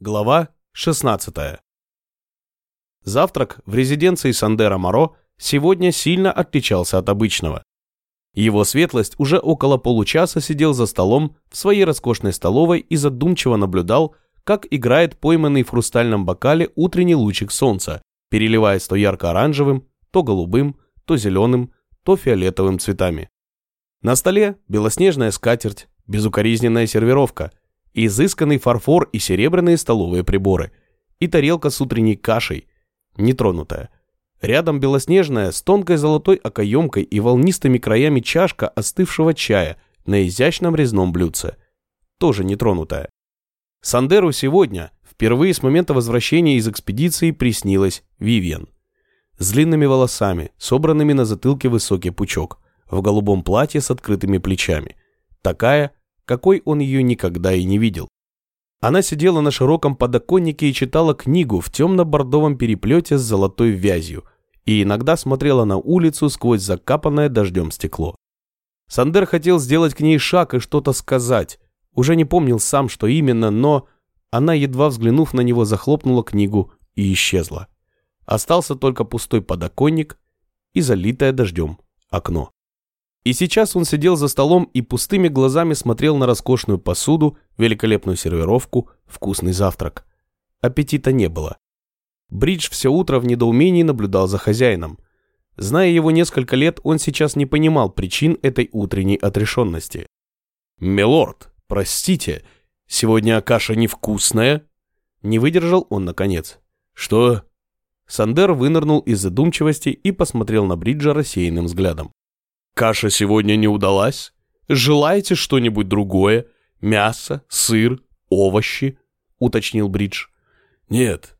Глава 16. Завтрак в резиденции Сандера Моро сегодня сильно отличался от обычного. Его светлость уже около получаса сидел за столом в своей роскошной столовой и задумчиво наблюдал, как играет пойманный в хрустальном бокале утренний лучик солнца, переливаясь то ярко-оранжевым, то голубым, то зеленым, то фиолетовым цветами. На столе белоснежная скатерть, безукоризненная сервировка – изысканный фарфор и серебряные столовые приборы, и тарелка с утренней кашей, нетронутая. Рядом белоснежная с тонкой золотой окоемкой и волнистыми краями чашка остывшего чая на изящном резном блюдце, тоже нетронутая. Сандеру сегодня, впервые с момента возвращения из экспедиции, приснилась Вивиан. С длинными волосами, собранными на затылке высокий пучок, в голубом платье с открытыми плечами. Такая, какой он ее никогда и не видел. Она сидела на широком подоконнике и читала книгу в темно-бордовом переплете с золотой вязью и иногда смотрела на улицу сквозь закапанное дождем стекло. Сандер хотел сделать к ней шаг и что-то сказать. Уже не помнил сам, что именно, но она, едва взглянув на него, захлопнула книгу и исчезла. Остался только пустой подоконник и залитое дождем окно. И сейчас он сидел за столом и пустыми глазами смотрел на роскошную посуду, великолепную сервировку, вкусный завтрак. Аппетита не было. Бридж все утро в недоумении наблюдал за хозяином. Зная его несколько лет, он сейчас не понимал причин этой утренней отрешенности. «Милорд, простите, сегодня каша невкусная?» Не выдержал он наконец. «Что?» Сандер вынырнул из задумчивости и посмотрел на Бриджа рассеянным взглядом. Каша сегодня не удалась? Желаете что-нибудь другое? Мясо, сыр, овощи?» — уточнил Бридж. «Нет.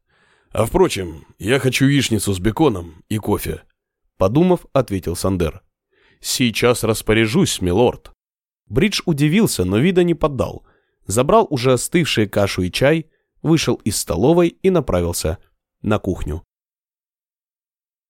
А впрочем, я хочу яичницу с беконом и кофе», — подумав, ответил Сандер. «Сейчас распоряжусь, милорд». Бридж удивился, но вида не поддал. Забрал уже остывшие кашу и чай, вышел из столовой и направился на кухню.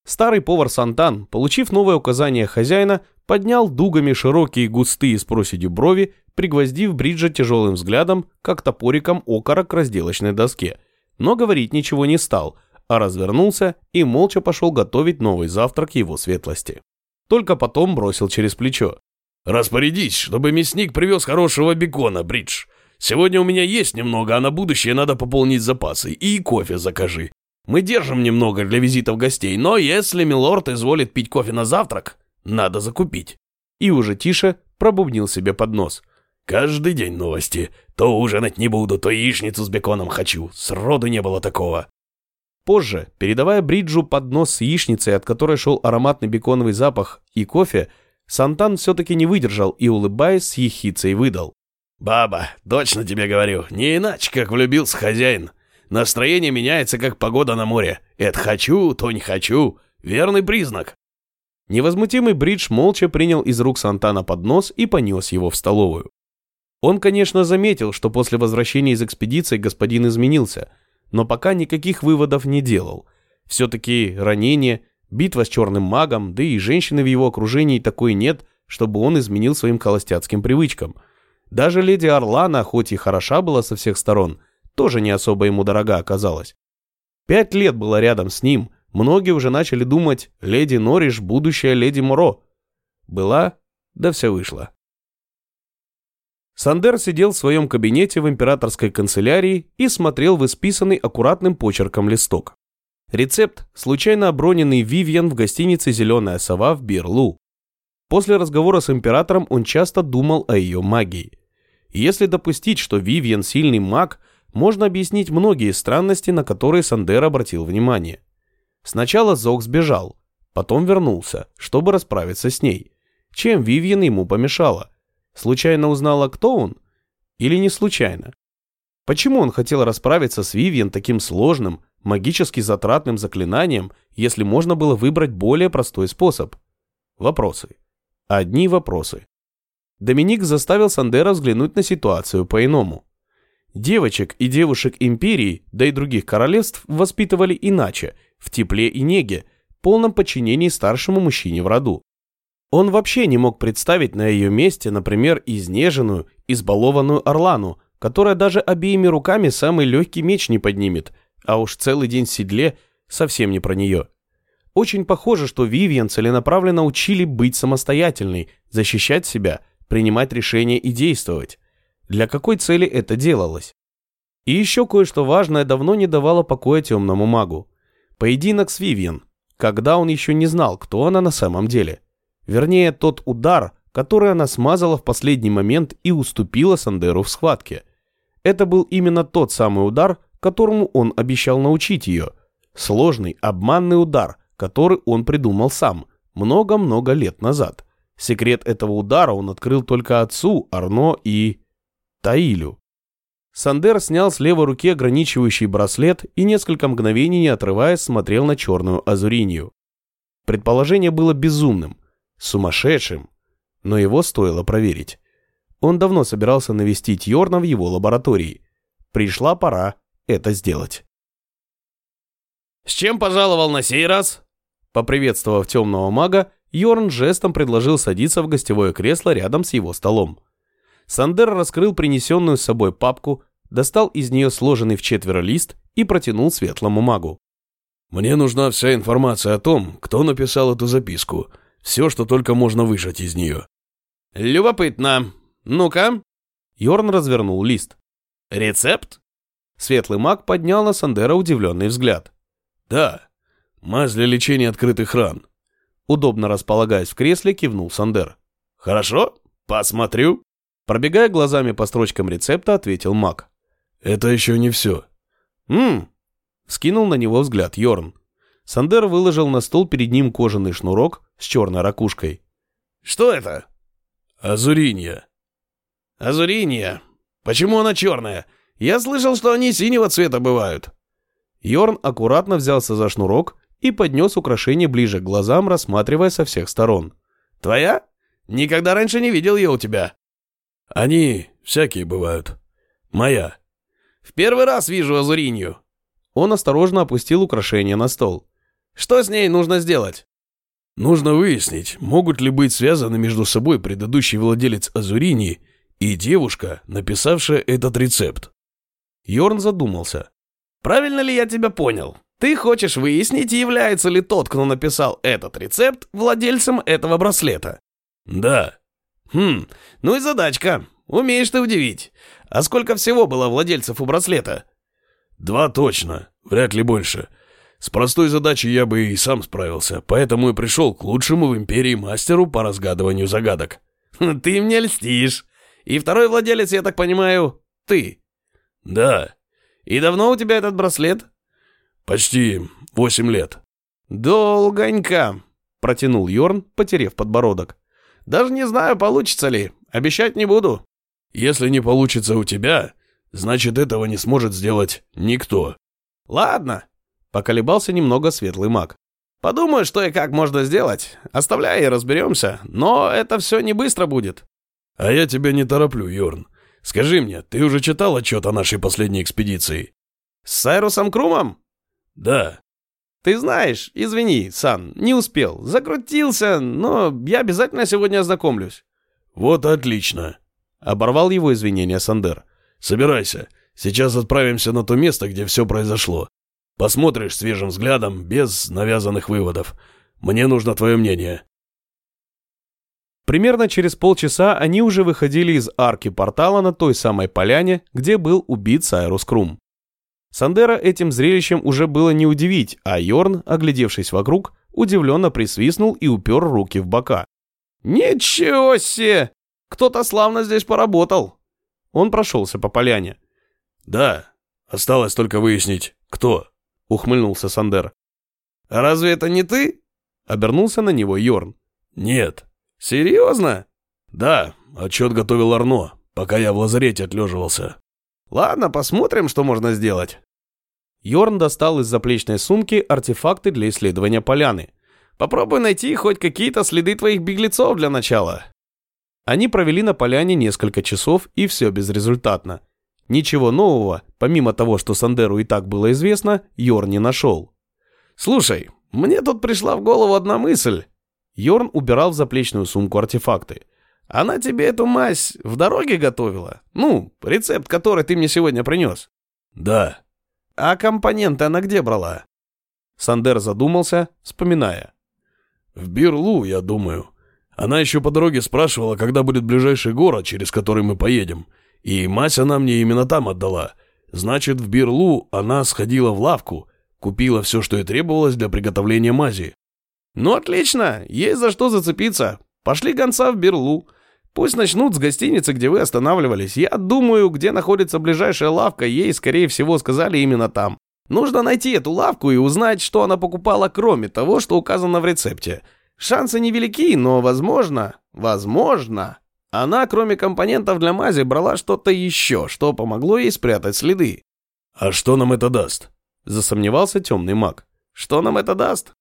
Старый повар Сантан, получив новое указание хозяина, поднял дугами широкие густые с проседью брови, пригвоздив Бриджа тяжелым взглядом, как топориком окора к разделочной доске. Но говорить ничего не стал, а развернулся и молча пошел готовить новый завтрак его светлости. Только потом бросил через плечо. «Распорядись, чтобы мясник привез хорошего бекона, Бридж. Сегодня у меня есть немного, а на будущее надо пополнить запасы. И кофе закажи. Мы держим немного для визитов гостей, но если милорд изволит пить кофе на завтрак, надо закупить. И уже тише пробубнил себе под нос. Каждый день новости. То ужинать не буду, то яичницу с беконом хочу. Сроду не было такого. Позже, передавая Бриджу поднос с яичницей, от которой шел ароматный беконовый запах, и кофе, Сантан все-таки не выдержал и, улыбаясь, с ехицей выдал. «Баба, точно тебе говорю, не иначе, как влюбился хозяин. Настроение меняется, как погода на море. Это хочу, то не хочу. Верный признак. Невозмутимый Бридж молча принял из рук Сантана поднос и понес его в столовую. Он, конечно, заметил, что после возвращения из экспедиции господин изменился, но пока никаких выводов не делал. Все-таки ранение, битва с черным магом, да и женщины в его окружении такой нет, чтобы он изменил своим холостяцким привычкам. Даже леди Орлана, хоть и хороша была со всех сторон, тоже не особо ему дорога оказалась. Пять лет было рядом с ним, многие уже начали думать, леди Норриш – будущая леди Моро. Была, да все вышло. Сандер сидел в своем кабинете в императорской канцелярии и смотрел в исписанный аккуратным почерком листок. Рецепт, случайно оброненный Вивьен в гостинице «Зеленая сова» в Бирлу. После разговора с императором он часто думал о ее магии. Если допустить, что Вивьен сильный маг, можно объяснить многие странности, на которые Сандер обратил внимание. Сначала Зог сбежал, потом вернулся, чтобы расправиться с ней. Чем Вивьен ему помешала? Случайно узнала, кто он? Или не случайно? Почему он хотел расправиться с Вивьен таким сложным, магически затратным заклинанием, если можно было выбрать более простой способ? Вопросы. Одни вопросы. Доминик заставил Сандера взглянуть на ситуацию по-иному. Девочек и девушек империи, да и других королевств воспитывали иначе, в тепле и неге, полном подчинении старшему мужчине в роду. Он вообще не мог представить на ее месте, например, изнеженную, избалованную Орлану, которая даже обеими руками самый легкий меч не поднимет, а уж целый день в седле совсем не про нее. Очень похоже, что Вивиан целенаправленно учили быть самостоятельной, защищать себя, принимать решения и действовать. Для какой цели это делалось? И еще кое-что важное давно не давало покоя темному магу. Поединок с Вивиан, когда он еще не знал, кто она на самом деле. Вернее, тот удар, который она смазала в последний момент и уступила Сандеру в схватке. Это был именно тот самый удар, которому он обещал научить ее. Сложный, обманный удар, который он придумал сам, много-много лет назад. Секрет этого удара он открыл только отцу, Арно и... Таилю. Сандер снял с левой руки ограничивающий браслет и несколько мгновений, не отрываясь, смотрел на черную азуринию. Предположение было безумным, сумасшедшим, но его стоило проверить. Он давно собирался навестить Йорна в его лаборатории. Пришла пора это сделать. «С чем пожаловал на сей раз?» Поприветствовав темного мага, Йорн жестом предложил садиться в гостевое кресло рядом с его столом. Сандер раскрыл принесенную с собой папку, достал из нее сложенный в четверо лист и протянул светлому магу. «Мне нужна вся информация о том, кто написал эту записку. Все, что только можно выжать из нее». «Любопытно. Ну-ка». Йорн развернул лист. «Рецепт?» Светлый маг поднял на Сандера удивленный взгляд. «Да. Мазь для лечения открытых ран». Удобно располагаясь в кресле, кивнул Сандер. «Хорошо. Посмотрю». Пробегая глазами по строчкам рецепта, ответил маг. «Это еще не все». «Ммм». Скинул на него взгляд Йорн. Сандер выложил на стол перед ним кожаный шнурок с черной ракушкой. «Что это?» «Азуринья». «Азуринья. Почему она черная? Я слышал, что они синего цвета бывают». Йорн аккуратно взялся за шнурок и поднес украшение ближе к глазам, рассматривая со всех сторон. «Твоя? Никогда раньше не видел ее у тебя». «Они всякие бывают. Моя». «В первый раз вижу азуринью». Он осторожно опустил украшение на стол. «Что с ней нужно сделать?» «Нужно выяснить, могут ли быть связаны между собой предыдущий владелец Азурини и девушка, написавшая этот рецепт». Йорн задумался. «Правильно ли я тебя понял? Ты хочешь выяснить, является ли тот, кто написал этот рецепт, владельцем этого браслета?» «Да». «Хм, ну и задачка. Умеешь ты удивить. А сколько всего было владельцев у браслета?» «Два точно. Вряд ли больше. С простой задачей я бы и сам справился, поэтому и пришел к лучшему в империи мастеру по разгадыванию загадок». «Ты мне льстишь. И второй владелец, я так понимаю, ты?» «Да». «И давно у тебя этот браслет?» «Почти восемь лет». «Долгонько», — протянул Йорн, потерев подбородок. «Даже не знаю, получится ли. Обещать не буду». «Если не получится у тебя, значит, этого не сможет сделать никто». «Ладно», — поколебался немного светлый маг. «Подумаю, что и как можно сделать. Оставляй и разберемся. Но это все не быстро будет». «А я тебя не тороплю, Йорн. Скажи мне, ты уже читал отчет о нашей последней экспедиции?» «С Сайрусом Крумом?» «Да». «Ты знаешь, извини, Сан, не успел. Закрутился, но я обязательно сегодня ознакомлюсь». «Вот отлично», — оборвал его извинения Сандер. «Собирайся. Сейчас отправимся на то место, где все произошло. Посмотришь свежим взглядом, без навязанных выводов. Мне нужно твое мнение». Примерно через полчаса они уже выходили из арки портала на той самой поляне, где был убит Сайрус Крум. Сандера этим зрелищем уже было не удивить, а Йорн, оглядевшись вокруг, удивленно присвистнул и упер руки в бока. «Ничего себе! Кто-то славно здесь поработал!» Он прошелся по поляне. «Да, осталось только выяснить, кто», — ухмыльнулся Сандер. «Разве это не ты?» — обернулся на него Йорн. «Нет». «Серьезно?» «Да, отчет готовил Арно, пока я в лазарете отлеживался». Ладно, посмотрим, что можно сделать. Йорн достал из заплечной сумки артефакты для исследования поляны. Попробуй найти хоть какие-то следы твоих беглецов для начала. Они провели на поляне несколько часов, и все безрезультатно. Ничего нового, помимо того, что Сандеру и так было известно, Йорн не нашел. «Слушай, мне тут пришла в голову одна мысль». Йорн убирал в заплечную сумку артефакты. Она тебе эту мазь в дороге готовила? Ну, рецепт, который ты мне сегодня принес. Да. А компоненты она где брала? Сандер задумался, вспоминая. В Бирлу, я думаю. Она еще по дороге спрашивала, когда будет ближайший город, через который мы поедем. И мазь она мне именно там отдала. Значит, в Бирлу она сходила в лавку, купила все, что ей требовалось для приготовления мази. Ну, отлично, есть за что зацепиться. Пошли гонца в Бирлу. Пусть начнут с гостиницы, где вы останавливались. Я думаю, где находится ближайшая лавка, ей, скорее всего, сказали именно там. Нужно найти эту лавку и узнать, что она покупала, кроме того, что указано в рецепте. Шансы невелики, но возможно, возможно, она, кроме компонентов для мази, брала что-то еще, что помогло ей спрятать следы. «А что нам это даст?» – засомневался темный маг. «Что нам это даст?»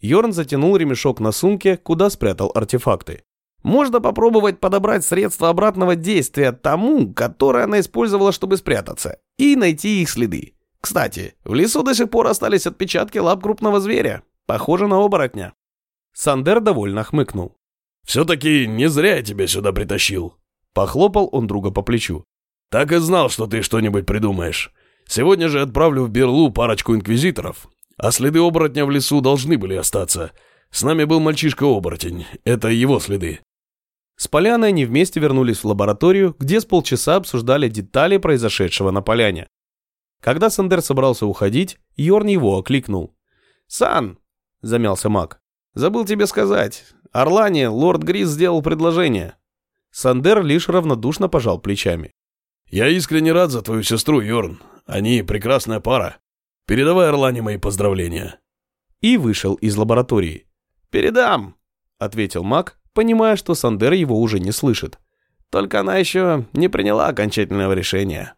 Йорн затянул ремешок на сумке, куда спрятал артефакты. Можно попробовать подобрать средства обратного действия тому, которое она использовала, чтобы спрятаться, и найти их следы. Кстати, в лесу до сих пор остались отпечатки лап крупного зверя. Похоже на оборотня. Сандер довольно хмыкнул. «Все-таки не зря я тебя сюда притащил». Похлопал он друга по плечу. «Так и знал, что ты что-нибудь придумаешь. Сегодня же отправлю в Берлу парочку инквизиторов. А следы оборотня в лесу должны были остаться. С нами был мальчишка-оборотень. Это его следы». С Поляной они вместе вернулись в лабораторию, где с полчаса обсуждали детали произошедшего на поляне. Когда Сандер собрался уходить, Йорн его окликнул. «Сан!» – замялся маг. «Забыл тебе сказать. Орлане лорд Грис сделал предложение». Сандер лишь равнодушно пожал плечами. «Я искренне рад за твою сестру, Йорн. Они прекрасная пара. Передавай Орлане мои поздравления». И вышел из лаборатории. «Передам», — ответил маг, понимая, что Сандер его уже не слышит. «Только она еще не приняла окончательного решения».